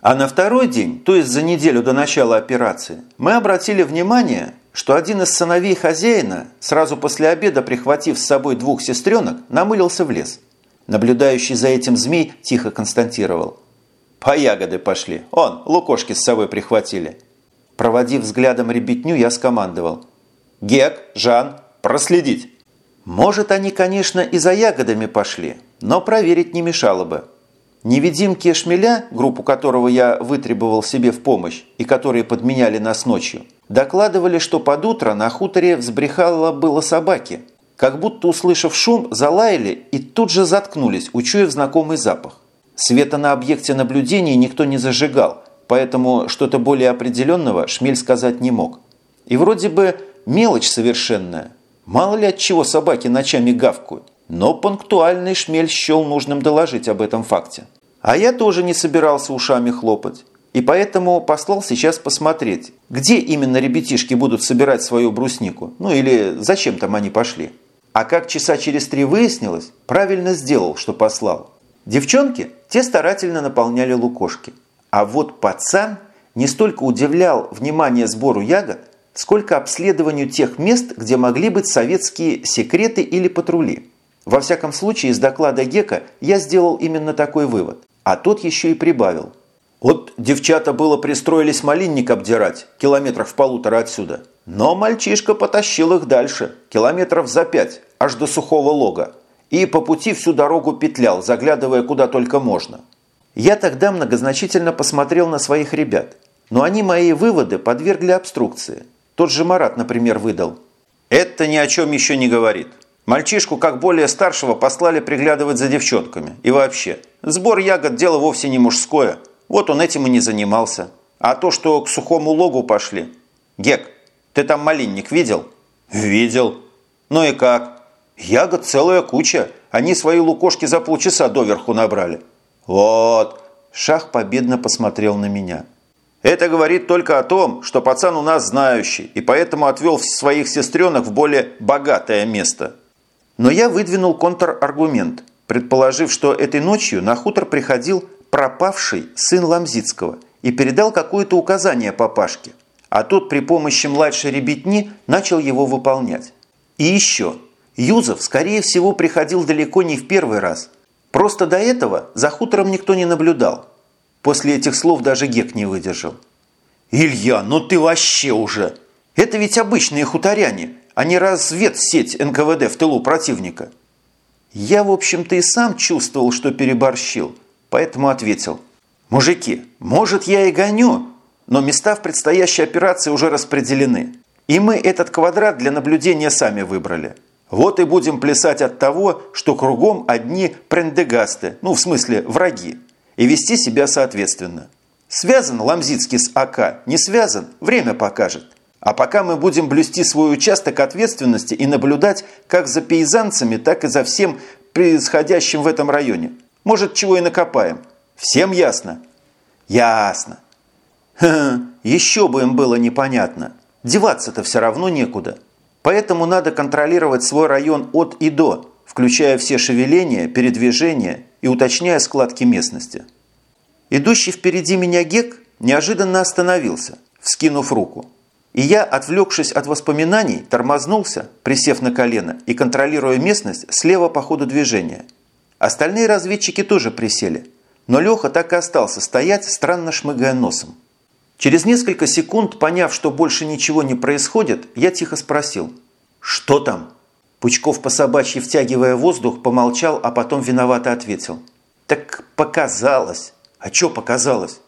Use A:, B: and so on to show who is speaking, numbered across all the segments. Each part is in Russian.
A: А на второй день, то есть за неделю до начала операции, мы обратили внимание, что один из сыновей хозяина, сразу после обеда прихватив с собой двух сестренок, намылился в лес. Наблюдающий за этим змей тихо констатировал. «По ягоды пошли. Он, лукошки с собой прихватили». Проводив взглядом ребятню, я скомандовал. «Гек, Жан, проследить!» Может, они, конечно, и за ягодами пошли, но проверить не мешало бы. Невидимки шмеля, группу которого я вытребовал себе в помощь и которые подменяли нас ночью, докладывали, что под утро на хуторе взбрехало было собаки. Как будто, услышав шум, залаяли и тут же заткнулись, учуяв знакомый запах. Света на объекте наблюдения никто не зажигал, поэтому что-то более определенного шмель сказать не мог. И вроде бы мелочь совершенная. Мало ли от чего собаки ночами гавкают. Но пунктуальный шмель счел нужным доложить об этом факте. А я тоже не собирался ушами хлопать. И поэтому послал сейчас посмотреть, где именно ребятишки будут собирать свою бруснику. Ну или зачем там они пошли. А как часа через три выяснилось, правильно сделал, что послал. Девчонки, те старательно наполняли лукошки. А вот пацан не столько удивлял внимание сбору ягод, сколько обследованию тех мест, где могли быть советские секреты или патрули. Во всяком случае, из доклада Гека я сделал именно такой вывод. А тот еще и прибавил. Вот девчата было пристроились малинник обдирать, километров полутора отсюда. Но мальчишка потащил их дальше, километров за пять, аж до сухого лога. И по пути всю дорогу петлял, заглядывая куда только можно. Я тогда многозначительно посмотрел на своих ребят. Но они мои выводы подвергли обструкции. Тот же Марат, например, выдал. Это ни о чем еще не говорит. Мальчишку, как более старшего, послали приглядывать за девчонками. И вообще, сбор ягод – дело вовсе не мужское. Вот он этим и не занимался. А то, что к сухому логу пошли. Гек, ты там малинник видел? Видел. Ну и как? Ягод целая куча. Они свои лукошки за полчаса доверху набрали. Вот. Шах победно посмотрел на меня. Это говорит только о том, что пацан у нас знающий, и поэтому отвел своих сестренок в более богатое место. Но я выдвинул контраргумент, предположив, что этой ночью на хутор приходил пропавший сын Ламзицкого и передал какое-то указание папашке, а тот при помощи младшей ребятни начал его выполнять. И еще, Юзов, скорее всего, приходил далеко не в первый раз. Просто до этого за хутором никто не наблюдал. После этих слов даже Гек не выдержал. «Илья, ну ты вообще уже! Это ведь обычные хуторяне, а не разведсеть НКВД в тылу противника. Я, в общем-то, и сам чувствовал, что переборщил, поэтому ответил. «Мужики, может, я и гоню, но места в предстоящей операции уже распределены. И мы этот квадрат для наблюдения сами выбрали. Вот и будем плясать от того, что кругом одни прендегасты, ну, в смысле, враги, и вести себя соответственно. Связан Ламзицкий с АК, не связан, время покажет. А пока мы будем блюсти свой участок ответственности и наблюдать как за пейзанцами, так и за всем происходящим в этом районе. Может, чего и накопаем. Всем ясно? Ясно. Ха -ха, еще бы им было непонятно. Деваться-то все равно некуда. Поэтому надо контролировать свой район от и до, включая все шевеления, передвижения и уточняя складки местности. Идущий впереди меня Гек неожиданно остановился, вскинув руку. И я, отвлекшись от воспоминаний, тормознулся, присев на колено и контролируя местность слева по ходу движения. Остальные разведчики тоже присели, но Леха так и остался стоять, странно шмыгая носом. Через несколько секунд, поняв, что больше ничего не происходит, я тихо спросил «Что там?». Пучков по собачьи втягивая воздух, помолчал, а потом виновато ответил «Так показалось». «А что показалось?»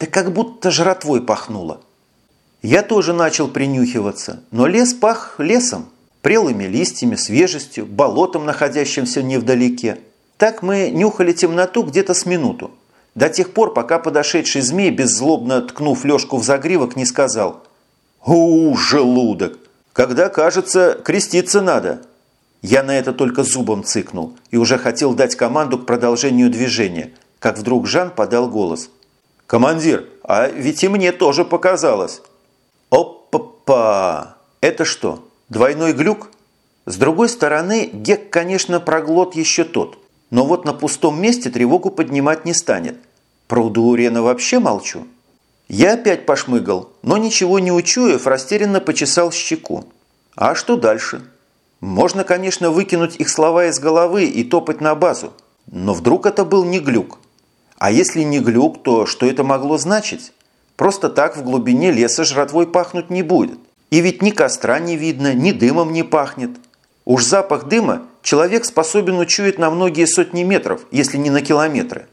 A: «Да как будто жратвой пахнуло». Я тоже начал принюхиваться, но лес пах лесом, прелыми листьями, свежестью, болотом, находящимся невдалеке. Так мы нюхали темноту где-то с минуту, до тех пор, пока подошедший змей, беззлобно ткнув Лешку в загривок, не сказал «У, желудок! Когда, кажется, креститься надо!» Я на это только зубом цыкнул и уже хотел дать команду к продолжению движения, как вдруг Жан подал голос. «Командир, а ведь и мне тоже показалось!» Опа! Это что, двойной глюк? С другой стороны, Гек, конечно, проглот еще тот, но вот на пустом месте тревогу поднимать не станет. Про Удуурена вообще молчу. Я опять пошмыгал, но ничего не учуяв, растерянно почесал щеку. А что дальше? Можно, конечно, выкинуть их слова из головы и топать на базу. Но вдруг это был не глюк? А если не глюк, то что это могло значить? Просто так в глубине леса жратвой пахнуть не будет. И ведь ни костра не видно, ни дымом не пахнет. Уж запах дыма человек способен учуять на многие сотни метров, если не на километры.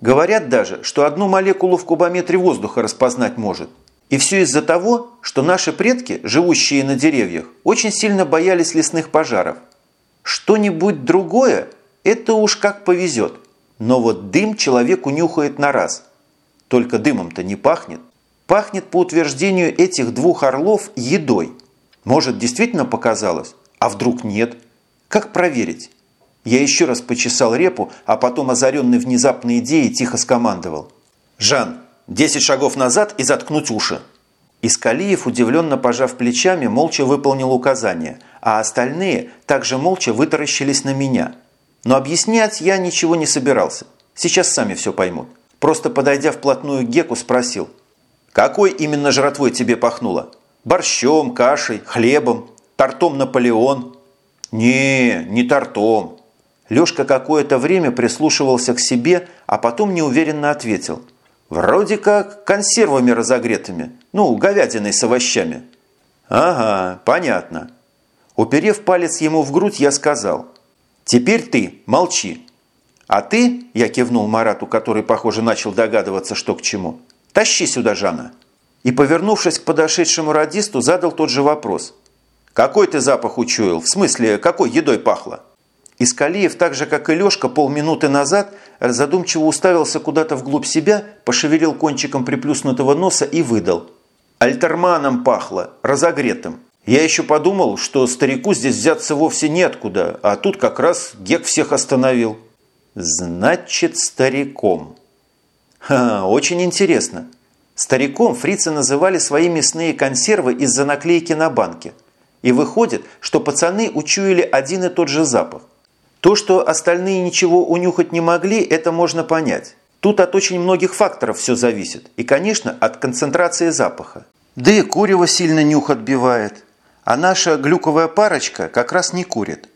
A: Говорят даже, что одну молекулу в кубометре воздуха распознать может. И все из-за того, что наши предки, живущие на деревьях, очень сильно боялись лесных пожаров. Что-нибудь другое – это уж как повезет. Но вот дым человек унюхает на раз. Только дымом-то не пахнет. Пахнет, по утверждению этих двух орлов, едой. Может, действительно показалось? А вдруг нет? Как проверить? Я еще раз почесал репу, а потом, озаренный внезапной идеей, тихо скомандовал. «Жан, десять шагов назад и заткнуть уши!» Искалиев, удивленно пожав плечами, молча выполнил указание, а остальные также молча вытаращились на меня. Но объяснять я ничего не собирался. Сейчас сами все поймут. Просто подойдя вплотную к Геку, спросил. «Какой именно жратвой тебе пахнуло? Борщом, кашей, хлебом, тортом Наполеон?» «Не, не тортом». Лёшка какое-то время прислушивался к себе, а потом неуверенно ответил. «Вроде как консервами разогретыми, ну, говядиной с овощами». «Ага, понятно». Уперев палец ему в грудь, я сказал. «Теперь ты молчи. А ты, я кивнул Марату, который, похоже, начал догадываться, что к чему, тащи сюда Жана». И, повернувшись к подошедшему радисту, задал тот же вопрос. «Какой ты запах учуял? В смысле, какой едой пахло?» Искалиев, так же, как и Лешка, полминуты назад задумчиво уставился куда-то вглубь себя, пошевелил кончиком приплюснутого носа и выдал. «Альтерманом пахло, разогретым. Я еще подумал, что старику здесь взяться вовсе неоткуда, а тут как раз Гек всех остановил». «Значит, стариком». Ха, очень интересно. Стариком фрицы называли свои мясные консервы из-за наклейки на банке. И выходит, что пацаны учуяли один и тот же запах. То, что остальные ничего унюхать не могли, это можно понять. Тут от очень многих факторов все зависит. И, конечно, от концентрации запаха. Да и курево сильно нюх отбивает. А наша глюковая парочка как раз не курит.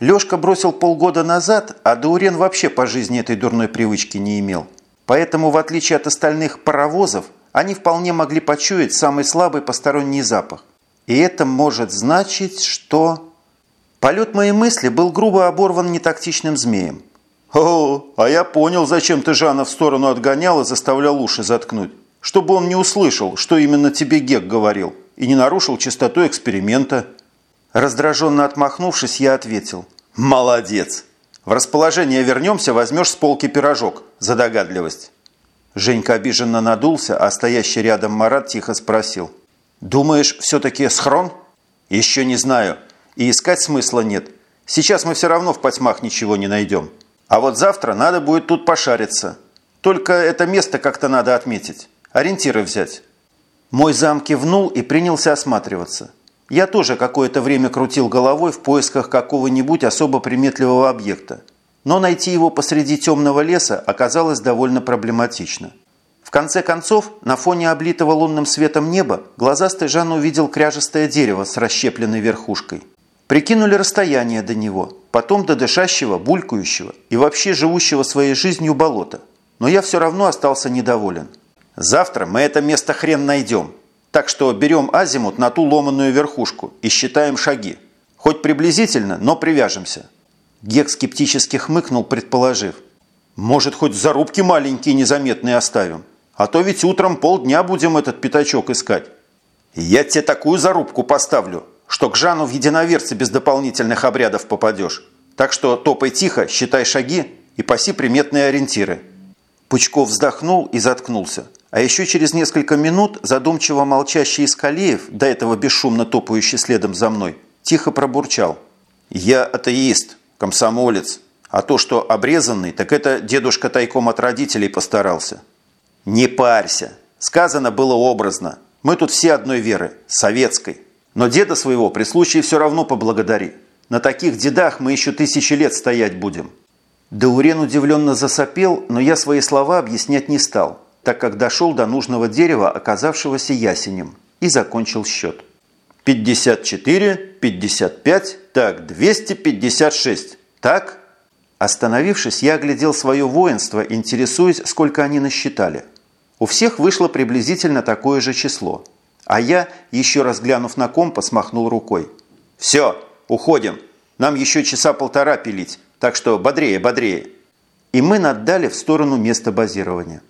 A: Лешка бросил полгода назад, а Даурен вообще по жизни этой дурной привычки не имел. Поэтому, в отличие от остальных паровозов, они вполне могли почуять самый слабый посторонний запах. И это может значить, что... Полет моей мысли был грубо оборван нетактичным змеем. «О, а я понял, зачем ты Жана в сторону отгонял и заставлял уши заткнуть. Чтобы он не услышал, что именно тебе Гек говорил, и не нарушил чистоту эксперимента». Раздраженно отмахнувшись, я ответил. «Молодец! В расположение вернемся, возьмешь с полки пирожок за догадливость». Женька обиженно надулся, а стоящий рядом Марат тихо спросил. «Думаешь, все-таки схрон?» «Еще не знаю и искать смысла нет. Сейчас мы все равно в потьмах ничего не найдем. А вот завтра надо будет тут пошариться. Только это место как-то надо отметить. Ориентиры взять». Мой зам кивнул и принялся осматриваться. Я тоже какое-то время крутил головой в поисках какого-нибудь особо приметливого объекта. Но найти его посреди темного леса оказалось довольно проблематично. В конце концов, на фоне облитого лунным светом неба, глазастый Жан увидел кряжестое дерево с расщепленной верхушкой. Прикинули расстояние до него, потом до дышащего, булькающего и вообще живущего своей жизнью болота. Но я все равно остался недоволен. Завтра мы это место хрен найдем. Так что берем азимут на ту ломаную верхушку и считаем шаги. Хоть приблизительно, но привяжемся. Гек скептически хмыкнул, предположив. Может, хоть зарубки маленькие незаметные оставим? А то ведь утром полдня будем этот пятачок искать. Я тебе такую зарубку поставлю, что к Жану в единоверце без дополнительных обрядов попадешь. Так что топай тихо, считай шаги и паси приметные ориентиры». Пучков вздохнул и заткнулся. А еще через несколько минут задумчиво молчащий Искалеев, до этого бесшумно топающий следом за мной, тихо пробурчал. «Я атеист, комсомолец, а то, что обрезанный, так это дедушка тайком от родителей постарался». «Не парься. Сказано было образно. Мы тут все одной веры, советской. Но деда своего при случае все равно поблагодари. На таких дедах мы еще тысячи лет стоять будем. Даурен удивленно засопел, но я свои слова объяснять не стал, так как дошел до нужного дерева, оказавшегося ясенем, и закончил счет. 54, 55, так, 256, так? Остановившись, я оглядел свое воинство, интересуясь, сколько они насчитали. У всех вышло приблизительно такое же число. А я, еще раз глянув на компас, махнул рукой. «Все, уходим. Нам еще часа полтора пилить, так что бодрее, бодрее». И мы наддали в сторону места базирования.